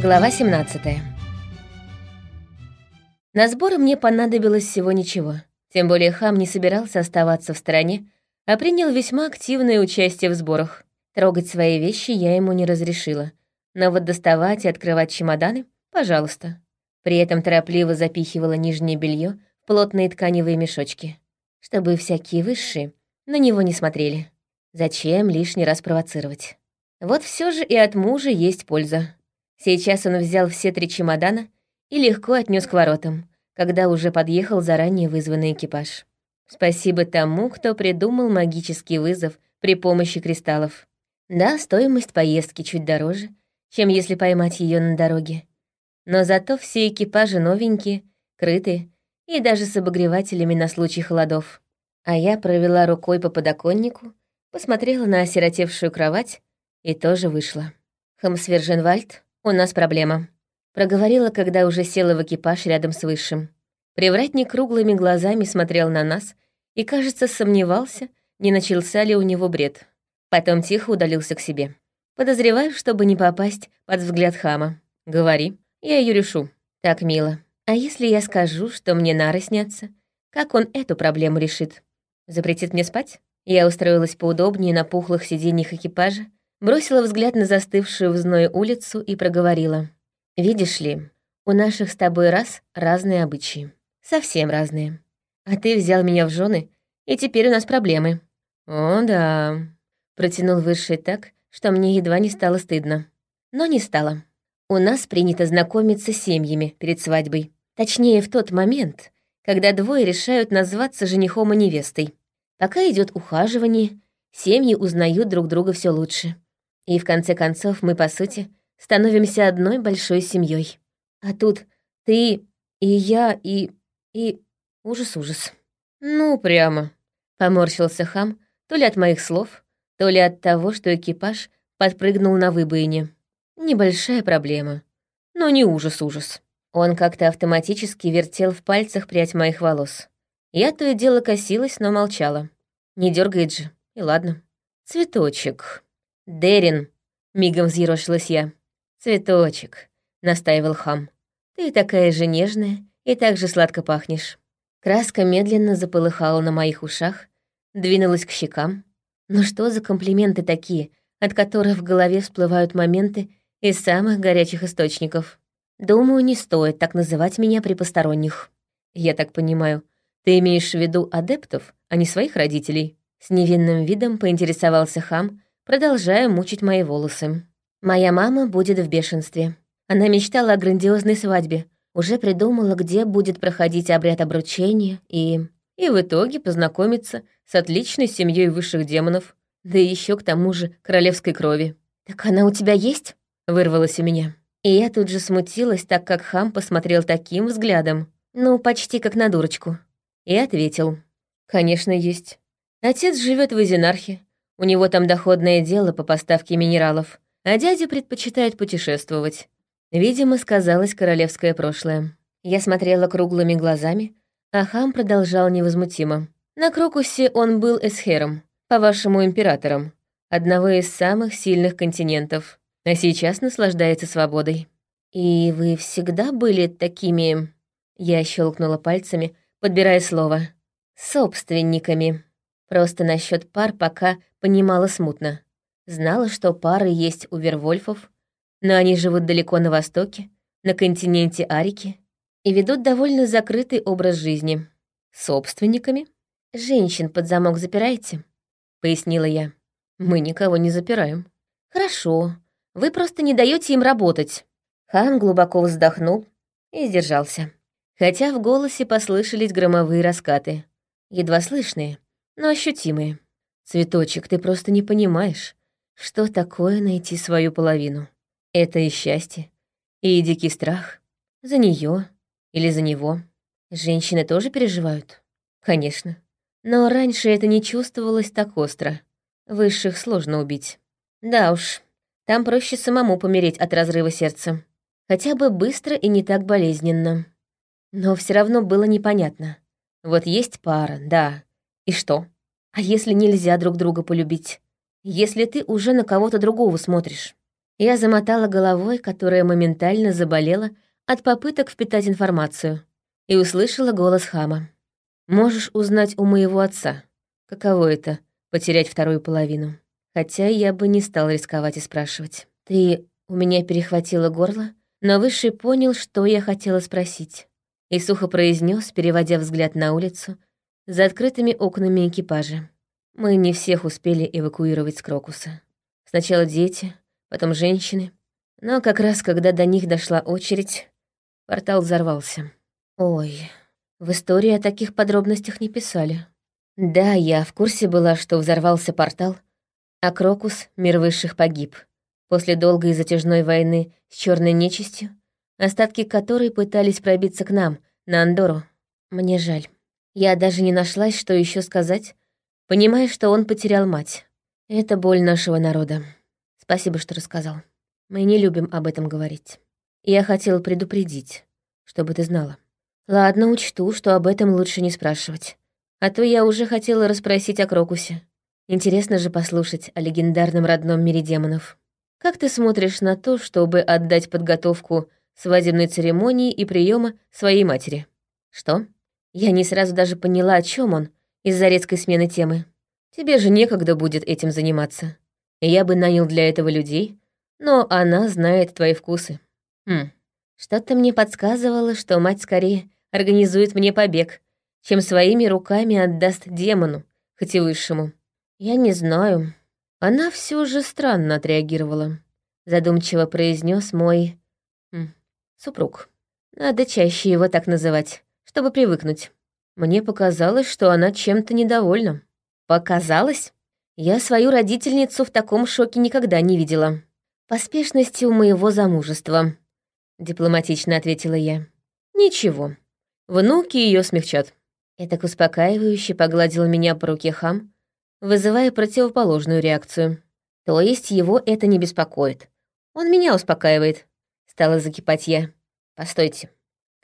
Глава 17 На сборы мне понадобилось всего ничего. Тем более хам не собирался оставаться в стороне, а принял весьма активное участие в сборах. Трогать свои вещи я ему не разрешила. Но вот доставать и открывать чемоданы — пожалуйста. При этом торопливо запихивала нижнее белье в плотные тканевые мешочки, чтобы всякие высшие на него не смотрели. Зачем лишний раз провоцировать? Вот все же и от мужа есть польза. Сейчас он взял все три чемодана и легко отнес к воротам, когда уже подъехал заранее вызванный экипаж. Спасибо тому, кто придумал магический вызов при помощи кристаллов. Да, стоимость поездки чуть дороже, чем если поймать ее на дороге. Но зато все экипажи новенькие, крытые и даже с обогревателями на случай холодов. А я провела рукой по подоконнику, посмотрела на осиротевшую кровать и тоже вышла. Хамсверженвальд, у нас проблема. Проговорила, когда уже села в экипаж рядом с Высшим. Привратник круглыми глазами смотрел на нас и, кажется, сомневался, не начался ли у него бред. Потом тихо удалился к себе. Подозреваю, чтобы не попасть под взгляд хама. Говори, я ее решу. Так мило. А если я скажу, что мне нары снятся? Как он эту проблему решит? Запретит мне спать? Я устроилась поудобнее на пухлых сиденьях экипажа, бросила взгляд на застывшую в зное улицу и проговорила. «Видишь ли, у наших с тобой раз разные обычаи. Совсем разные. А ты взял меня в жены, и теперь у нас проблемы». «О, да», — протянул Высший так, что мне едва не стало стыдно. Но не стало. У нас принято знакомиться с семьями перед свадьбой. Точнее, в тот момент, когда двое решают назваться женихом и невестой. Пока идет ухаживание, семьи узнают друг друга все лучше. И в конце концов мы, по сути, становимся одной большой семьей. А тут ты и я и... и... Ужас-ужас. Ну, прямо. Поморщился хам, то ли от моих слов, то ли от того, что экипаж подпрыгнул на выбоине. Небольшая проблема. Но не ужас-ужас. Он как-то автоматически вертел в пальцах прядь моих волос. Я то и дело косилась, но молчала. Не дергает же, и ладно. Цветочек. «Дерин», — мигом взъерошилась я. «Цветочек», — настаивал хам. «Ты такая же нежная и так же сладко пахнешь». Краска медленно заполыхала на моих ушах, двинулась к щекам. Ну что за комплименты такие, от которых в голове всплывают моменты из самых горячих источников? Думаю, не стоит так называть меня при посторонних. Я так понимаю, ты имеешь в виду адептов, а не своих родителей? С невинным видом поинтересовался хам, продолжая мучить мои волосы. Моя мама будет в бешенстве. Она мечтала о грандиозной свадьбе, уже придумала, где будет проходить обряд обручения и... И в итоге познакомиться с отличной семьей высших демонов, да еще к тому же королевской крови. «Так она у тебя есть?» — вырвалась у меня. И я тут же смутилась, так как хам посмотрел таким взглядом, ну, почти как на дурочку. И ответил. «Конечно, есть. Отец живет в Изинархе, у него там доходное дело по поставке минералов, а дядя предпочитает путешествовать. Видимо, сказалось королевское прошлое. Я смотрела круглыми глазами, а хам продолжал невозмутимо. На Крокусе он был эсхером, по-вашему, императором, одного из самых сильных континентов, а сейчас наслаждается свободой. «И вы всегда были такими...» Я щелкнула пальцами, подбирая слово. «Собственниками». Просто насчет пар пока понимала смутно. Знала, что пары есть у вервольфов, но они живут далеко на востоке, на континенте Арики, и ведут довольно закрытый образ жизни. Собственниками? Женщин под замок запираете? Пояснила я. Мы никого не запираем. Хорошо, вы просто не даете им работать. Хан глубоко вздохнул и сдержался. Хотя в голосе послышались громовые раскаты. Едва слышные, но ощутимые. «Цветочек, ты просто не понимаешь, что такое найти свою половину. Это и счастье, и дикий страх. За нее или за него. Женщины тоже переживают? Конечно. Но раньше это не чувствовалось так остро. Высших сложно убить. Да уж, там проще самому помереть от разрыва сердца. Хотя бы быстро и не так болезненно. Но все равно было непонятно. Вот есть пара, да, и что? А если нельзя друг друга полюбить? Если ты уже на кого-то другого смотришь? Я замотала головой, которая моментально заболела от попыток впитать информацию, и услышала голос хама. «Можешь узнать у моего отца, каково это — потерять вторую половину. Хотя я бы не стал рисковать и спрашивать. Ты у меня перехватило горло, но Высший понял, что я хотела спросить, и сухо произнес, переводя взгляд на улицу, за открытыми окнами экипажа. Мы не всех успели эвакуировать с Крокуса. Сначала дети, потом женщины. Но как раз когда до них дошла очередь, портал взорвался. Ой, в истории о таких подробностях не писали. Да, я в курсе была, что взорвался портал, а Крокус, мир высших, погиб. После долгой и затяжной войны с черной нечистью, остатки которой пытались пробиться к нам, на Андору. Мне жаль. Я даже не нашлась, что еще сказать, понимая, что он потерял мать. Это боль нашего народа. Спасибо, что рассказал. Мы не любим об этом говорить. Я хотела предупредить, чтобы ты знала. Ладно, учту, что об этом лучше не спрашивать. А то я уже хотела расспросить о Крокусе. Интересно же послушать о легендарном родном мире демонов. Как ты смотришь на то, чтобы отдать подготовку свадебной церемонии и приема своей матери? Что? Я не сразу даже поняла, о чем он, из-за резкой смены темы. Тебе же некогда будет этим заниматься. Я бы нанял для этого людей, но она знает твои вкусы. Хм, что-то мне подсказывало, что мать скорее организует мне побег, чем своими руками отдаст демону, хоть и высшему. Я не знаю. Она все же странно отреагировала. Задумчиво произнес мой хм, супруг. Надо чаще его так называть, чтобы привыкнуть. Мне показалось, что она чем-то недовольна. Показалось? Я свою родительницу в таком шоке никогда не видела. Поспешностью моего замужества, дипломатично ответила я. Ничего. Внуки ее смягчат. Это успокаивающе погладил меня по руке хам, вызывая противоположную реакцию. То есть его это не беспокоит. Он меня успокаивает. Стала закипать я. Постойте.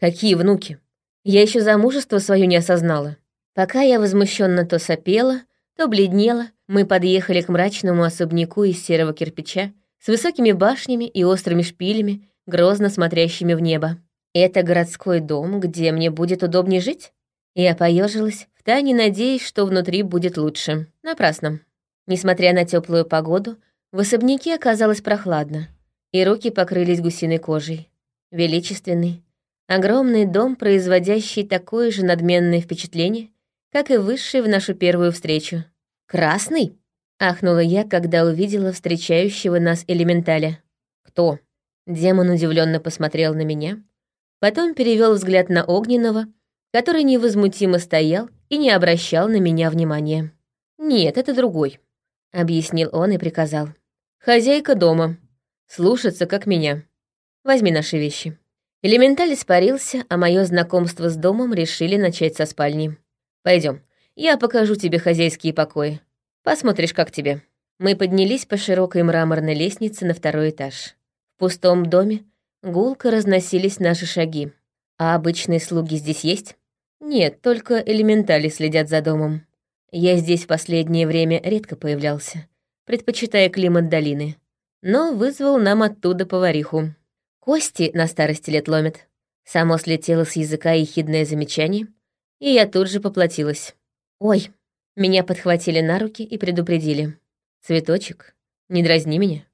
Какие внуки? Я еще замужество свое не осознала. Пока я возмущенно то сопела, то бледнела, мы подъехали к мрачному особняку из серого кирпича с высокими башнями и острыми шпилями, грозно смотрящими в небо. Это городской дом, где мне будет удобнее жить? Я поежилась, втайне надеясь, что внутри будет лучше. Напрасно. Несмотря на теплую погоду, в особняке оказалось прохладно, и руки покрылись гусиной кожей. Величественный, огромный дом, производящий такое же надменное впечатление, как и высший в нашу первую встречу. «Красный?» — ахнула я, когда увидела встречающего нас элементаля. «Кто?» Демон удивленно посмотрел на меня, потом перевел взгляд на Огненного, который невозмутимо стоял и не обращал на меня внимания. «Нет, это другой», — объяснил он и приказал. «Хозяйка дома. Слушаться, как меня. Возьми наши вещи». Элементаль испарился, а мое знакомство с домом решили начать со спальни. Пойдем, я покажу тебе хозяйские покои. Посмотришь, как тебе». Мы поднялись по широкой мраморной лестнице на второй этаж. В пустом доме гулко разносились наши шаги. А обычные слуги здесь есть? Нет, только элементали следят за домом. Я здесь в последнее время редко появлялся, предпочитая климат долины. Но вызвал нам оттуда повариху. Кости на старости лет ломят. Само слетело с языка ехидное замечание, и я тут же поплатилась. «Ой!» Меня подхватили на руки и предупредили. «Цветочек, не дразни меня.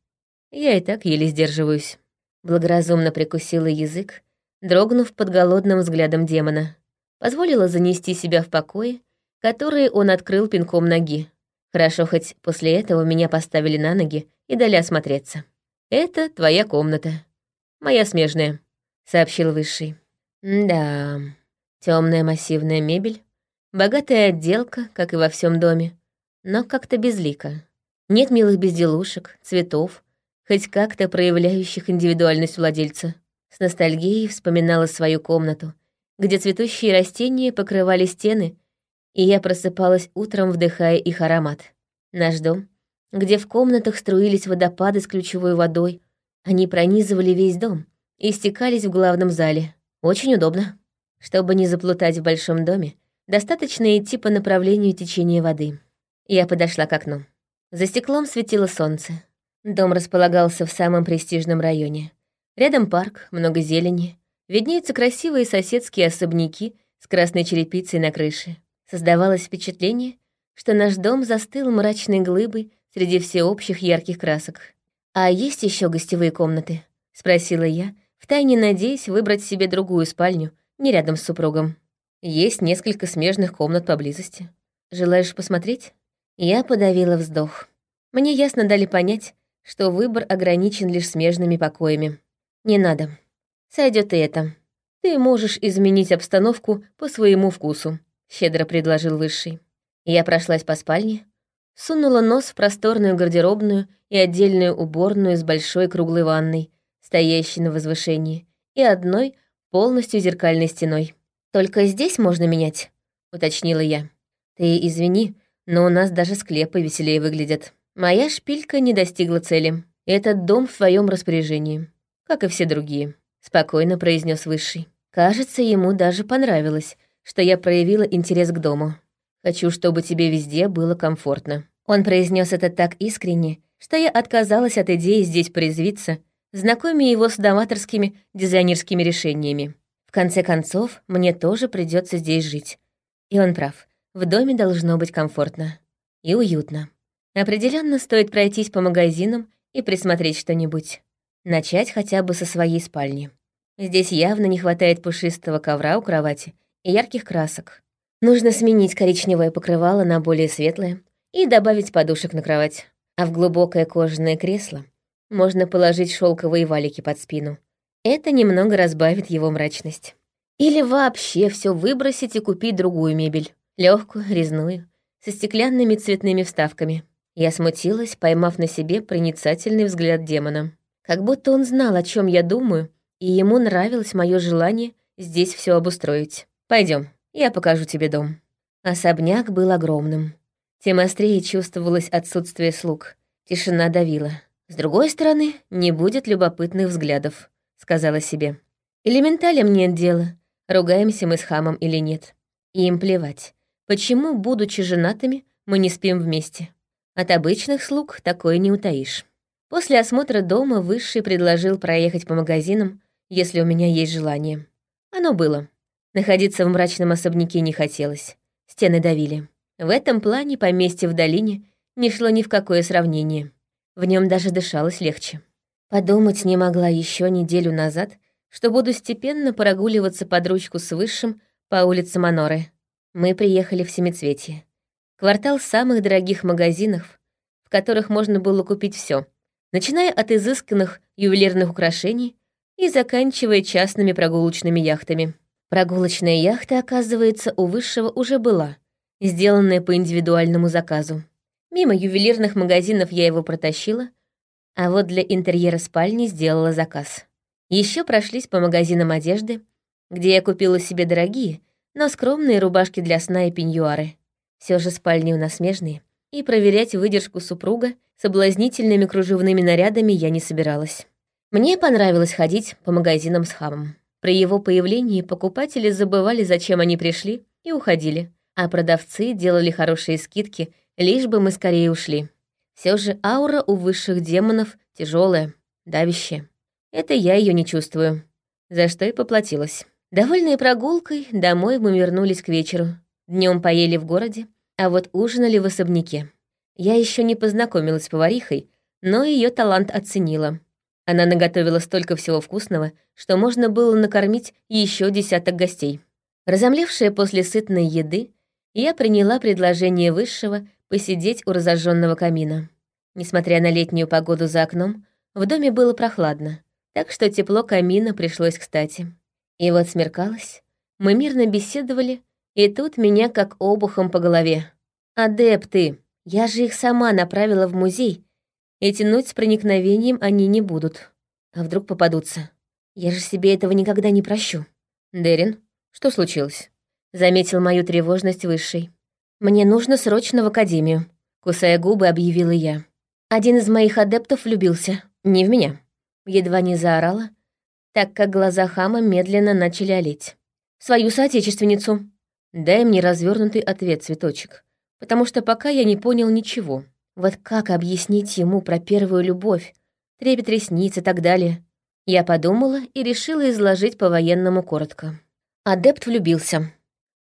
Я и так еле сдерживаюсь». Благоразумно прикусила язык, дрогнув под голодным взглядом демона. Позволила занести себя в покое, которые он открыл пинком ноги. Хорошо, хоть после этого меня поставили на ноги и дали осмотреться. «Это твоя комната. Моя смежная», — сообщил Высший. «Да...» Темная массивная мебель, богатая отделка, как и во всем доме, но как-то безлика. Нет милых безделушек, цветов, хоть как-то проявляющих индивидуальность владельца. С ностальгией вспоминала свою комнату, где цветущие растения покрывали стены, и я просыпалась утром, вдыхая их аромат. Наш дом, где в комнатах струились водопады с ключевой водой, они пронизывали весь дом и стекались в главном зале. Очень удобно. Чтобы не заплутать в большом доме, достаточно идти по направлению течения воды. Я подошла к окну. За стеклом светило солнце. Дом располагался в самом престижном районе. Рядом парк, много зелени. Виднеются красивые соседские особняки с красной черепицей на крыше. Создавалось впечатление, что наш дом застыл мрачной глыбой среди всеобщих ярких красок. «А есть еще гостевые комнаты?» — спросила я, втайне надеясь выбрать себе другую спальню, не рядом с супругом. «Есть несколько смежных комнат поблизости. Желаешь посмотреть?» Я подавила вздох. Мне ясно дали понять, что выбор ограничен лишь смежными покоями. Не надо. Сойдет и это. Ты можешь изменить обстановку по своему вкусу, щедро предложил Высший. Я прошлась по спальне, сунула нос в просторную гардеробную и отдельную уборную с большой круглой ванной, стоящей на возвышении, и одной полностью зеркальной стеной. «Только здесь можно менять», — уточнила я. «Ты извини, но у нас даже склепы веселее выглядят. Моя шпилька не достигла цели. Этот дом в твоем распоряжении, как и все другие», — спокойно произнес Высший. Кажется, ему даже понравилось, что я проявила интерес к дому. Хочу, чтобы тебе везде было комфортно». Он произнес это так искренне, что я отказалась от идеи здесь порезвиться, знакомя его с доматорскими дизайнерскими решениями. В конце концов, мне тоже придется здесь жить. И он прав. В доме должно быть комфортно и уютно. Определенно стоит пройтись по магазинам и присмотреть что-нибудь. Начать хотя бы со своей спальни. Здесь явно не хватает пушистого ковра у кровати и ярких красок. Нужно сменить коричневое покрывало на более светлое и добавить подушек на кровать. А в глубокое кожаное кресло можно положить шелковые валики под спину. Это немного разбавит его мрачность. Или вообще все выбросить и купить другую мебель легкую, резную, со стеклянными цветными вставками. Я смутилась, поймав на себе проницательный взгляд демона. Как будто он знал, о чем я думаю, и ему нравилось мое желание здесь все обустроить. Пойдем, я покажу тебе дом. Особняк был огромным. Тем острее чувствовалось отсутствие слуг. Тишина давила. С другой стороны, не будет любопытных взглядов, сказала себе. Элементалям нет дела, ругаемся мы с хамом или нет. И им плевать. Почему, будучи женатыми, мы не спим вместе? От обычных слуг такое не утаишь. После осмотра дома Высший предложил проехать по магазинам, если у меня есть желание. Оно было. Находиться в мрачном особняке не хотелось. Стены давили. В этом плане поместье в долине не шло ни в какое сравнение. В нем даже дышалось легче. Подумать не могла еще неделю назад, что буду степенно прогуливаться под ручку с Высшим по улице Маноры. Мы приехали в Семицветие. Квартал самых дорогих магазинов, в которых можно было купить все, начиная от изысканных ювелирных украшений и заканчивая частными прогулочными яхтами. Прогулочная яхта, оказывается, у Высшего уже была, сделанная по индивидуальному заказу. Мимо ювелирных магазинов я его протащила, а вот для интерьера спальни сделала заказ. Еще прошлись по магазинам одежды, где я купила себе дорогие, но скромные рубашки для сна и пеньюары. Все же спальни у нас смежные, и проверять выдержку супруга соблазнительными кружевными нарядами я не собиралась. Мне понравилось ходить по магазинам с хамом. При его появлении покупатели забывали, зачем они пришли, и уходили, а продавцы делали хорошие скидки, лишь бы мы скорее ушли. Все же аура у высших демонов тяжелая, давящая. Это я ее не чувствую, за что и поплатилась. Довольные прогулкой, домой мы вернулись к вечеру. Днем поели в городе, а вот ужинали в особняке. Я еще не познакомилась с поварихой, но ее талант оценила. Она наготовила столько всего вкусного, что можно было накормить еще десяток гостей. Разомлевшая после сытной еды, я приняла предложение Высшего посидеть у разожженного камина. Несмотря на летнюю погоду за окном, в доме было прохладно, так что тепло камина пришлось кстати. И вот смеркалось, мы мирно беседовали, и тут меня как обухом по голове. «Адепты! Я же их сама направила в музей, и тянуть с проникновением они не будут. А вдруг попадутся? Я же себе этого никогда не прощу». «Дерин, что случилось?» Заметил мою тревожность высшей. «Мне нужно срочно в академию», — кусая губы, объявила я. Один из моих адептов влюбился. Не в меня. Едва не заорала, так как глаза хама медленно начали олеть. «Свою соотечественницу!» «Дай мне развернутый ответ, цветочек, потому что пока я не понял ничего». Вот как объяснить ему про первую любовь, трепет ресниц и так далее? Я подумала и решила изложить по-военному коротко. Адепт влюбился.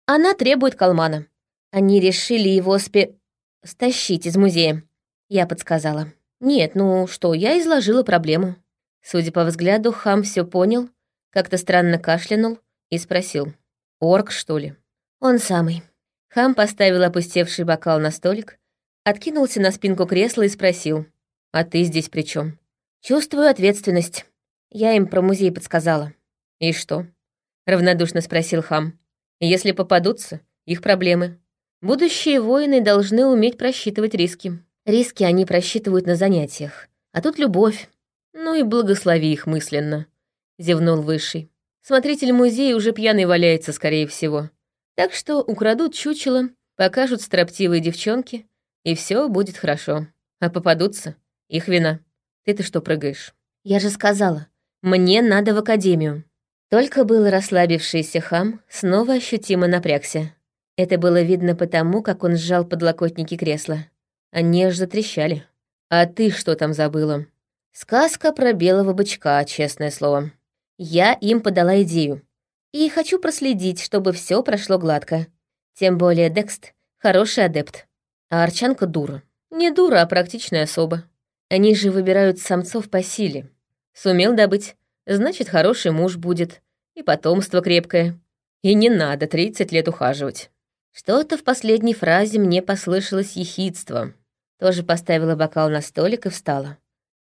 Она требует Калмана. Они решили его спе... стащить из музея. Я подсказала. Нет, ну что, я изложила проблему. Судя по взгляду, хам все понял, как-то странно кашлянул и спросил. «Орк, что ли?» «Он самый». Хам поставил опустевший бокал на столик, откинулся на спинку кресла и спросил. «А ты здесь при чем? «Чувствую ответственность. Я им про музей подсказала». «И что?» — равнодушно спросил Хам. «Если попадутся, их проблемы. Будущие воины должны уметь просчитывать риски. Риски они просчитывают на занятиях. А тут любовь. Ну и благослови их мысленно», — зевнул Высший. «Смотритель музея уже пьяный валяется, скорее всего. Так что украдут чучело, покажут строптивые девчонки, и все будет хорошо. А попадутся — их вина. Ты-то что прыгаешь?» «Я же сказала, мне надо в академию». Только был расслабившийся хам снова ощутимо напрягся. Это было видно потому, как он сжал подлокотники кресла. Они аж затрещали. «А ты что там забыла?» Сказка про белого бычка, честное слово. Я им подала идею. И хочу проследить, чтобы все прошло гладко. Тем более Декст — хороший адепт. А Арчанка — дура. Не дура, а практичная особа. Они же выбирают самцов по силе. Сумел добыть, значит, хороший муж будет. И потомство крепкое. И не надо 30 лет ухаживать. Что-то в последней фразе мне послышалось ехидство. Тоже поставила бокал на столик и встала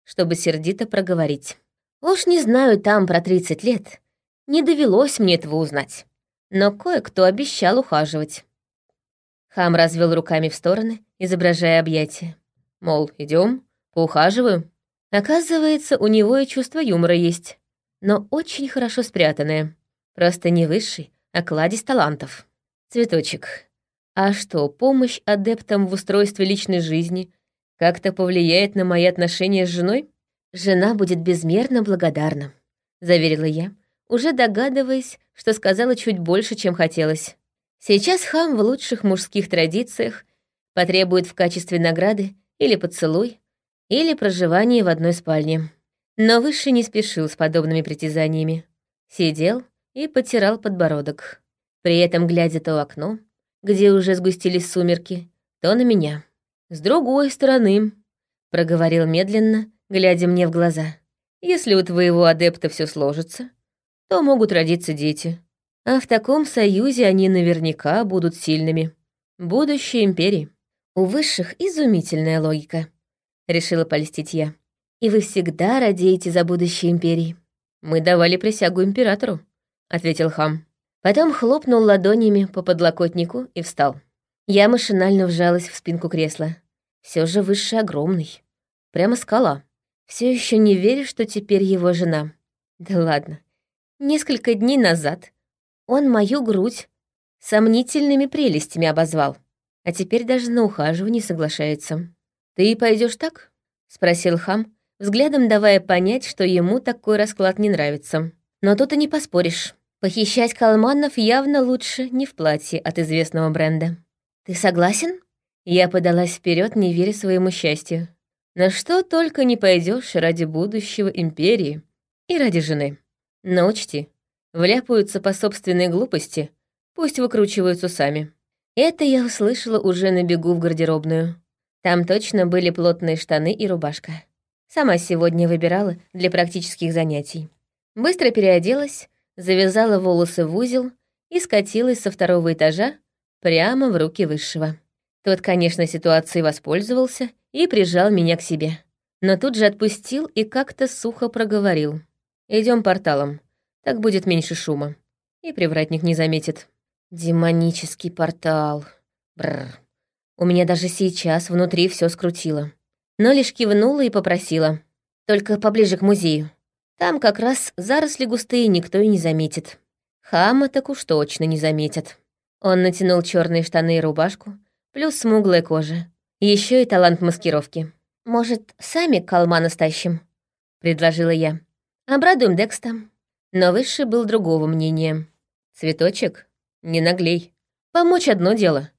чтобы сердито проговорить. Уж не знаю там про 30 лет. Не довелось мне этого узнать. Но кое-кто обещал ухаживать. Хам развел руками в стороны, изображая объятия. Мол, идем, поухаживаю. Оказывается, у него и чувство юмора есть. Но очень хорошо спрятанное. Просто не высший, а кладезь талантов. Цветочек. А что, помощь адептам в устройстве личной жизни как-то повлияет на мои отношения с женой? Жена будет безмерно благодарна, заверила я, уже догадываясь, что сказала чуть больше, чем хотелось. Сейчас хам в лучших мужских традициях потребует в качестве награды или поцелуй, или проживание в одной спальне. Но выше не спешил с подобными притязаниями. Сидел и потирал подбородок, при этом глядя то в окно, где уже сгустились сумерки, то на меня. «С другой стороны», — проговорил медленно, глядя мне в глаза, «если у твоего адепта все сложится, то могут родиться дети. А в таком союзе они наверняка будут сильными. Будущее империи. У высших изумительная логика», — решила польстить я. «И вы всегда радеете за будущее империи». «Мы давали присягу императору», — ответил хам. Потом хлопнул ладонями по подлокотнику и встал. Я машинально вжалась в спинку кресла. Все же выше огромный. Прямо скала. Все еще не верю, что теперь его жена. Да ладно. Несколько дней назад он мою грудь сомнительными прелестями обозвал, а теперь даже на ухаживание соглашается. «Ты пойдешь так?» — спросил хам, взглядом давая понять, что ему такой расклад не нравится. Но тут и не поспоришь. Похищать калманов явно лучше не в платье от известного бренда. «Ты согласен?» Я подалась вперед, не веря своему счастью. На что только не пойдешь ради будущего империи и ради жены. Но учти, вляпаются по собственной глупости, пусть выкручиваются сами. Это я услышала уже на бегу в гардеробную. Там точно были плотные штаны и рубашка. Сама сегодня выбирала для практических занятий. Быстро переоделась, завязала волосы в узел и скатилась со второго этажа прямо в руки высшего. Тот, конечно, ситуацией воспользовался и прижал меня к себе. Но тут же отпустил и как-то сухо проговорил. Идем порталом, так будет меньше шума. И привратник не заметит. Демонический портал. Бррр. У меня даже сейчас внутри все скрутило. Но лишь кивнула и попросила. Только поближе к музею. Там как раз заросли густые никто и не заметит. Хама так уж точно не заметят. Он натянул черные штаны и рубашку, плюс смуглая кожа. Еще и талант маскировки. «Может, сами калмана стащим?» — предложила я. «Обрадуем Декста». Но Высший был другого мнения. «Цветочек? Не наглей. Помочь одно дело,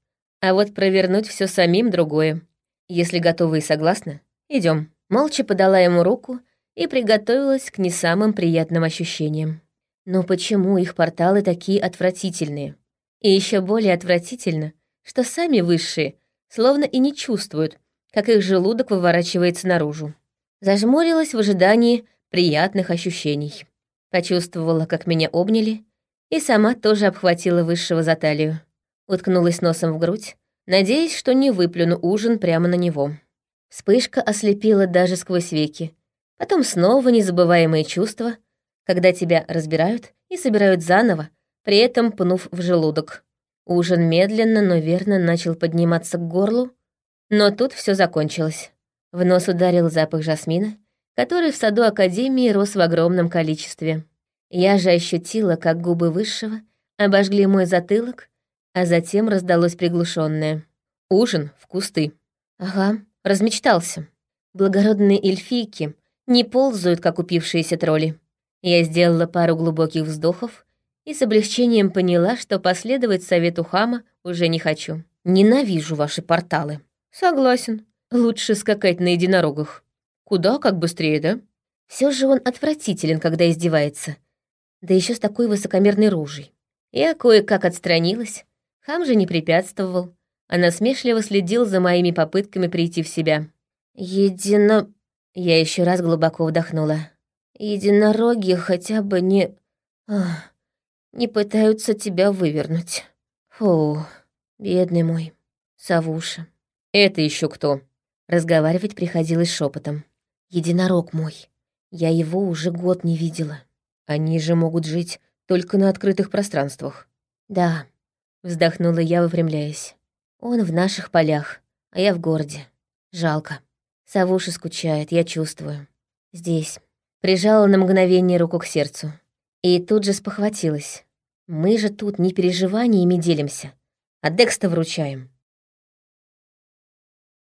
а вот провернуть все самим другое. Если готовы и согласны, идем. Молча подала ему руку и приготовилась к не самым приятным ощущениям. Но почему их порталы такие отвратительные? И еще более отвратительно, что сами высшие словно и не чувствуют, как их желудок выворачивается наружу. Зажмурилась в ожидании приятных ощущений. Почувствовала, как меня обняли, и сама тоже обхватила высшего за талию. Уткнулась носом в грудь, надеясь, что не выплюну ужин прямо на него. Вспышка ослепила даже сквозь веки. Потом снова незабываемые чувства, когда тебя разбирают и собирают заново, при этом пнув в желудок. Ужин медленно, но верно начал подниматься к горлу, но тут все закончилось. В нос ударил запах жасмина, который в саду Академии рос в огромном количестве. Я же ощутила, как губы высшего обожгли мой затылок, а затем раздалось приглушенное. Ужин в кусты. Ага, размечтался. Благородные эльфийки не ползают, как упившиеся тролли. Я сделала пару глубоких вздохов и с облегчением поняла, что последовать совету хама уже не хочу. Ненавижу ваши порталы. Согласен. Лучше скакать на единорогах. Куда как быстрее, да? Все же он отвратителен, когда издевается. Да еще с такой высокомерной ружей. Я кое-как отстранилась. Хам же не препятствовал, а насмешливо следил за моими попытками прийти в себя. Едино... Я еще раз глубоко вдохнула. Единороги хотя бы не... Ах не пытаются тебя вывернуть. Фу, бедный мой, Савуша. Это еще кто? Разговаривать приходилось шепотом. Единорог мой. Я его уже год не видела. Они же могут жить только на открытых пространствах. Да, вздохнула я, выпрямляясь. Он в наших полях, а я в городе. Жалко. Савуша скучает, я чувствую. Здесь. Прижала на мгновение руку к сердцу. И тут же спохватилась. Мы же тут не переживаниями делимся, а Декста вручаем.